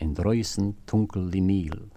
in Reusen tunkel die Miel.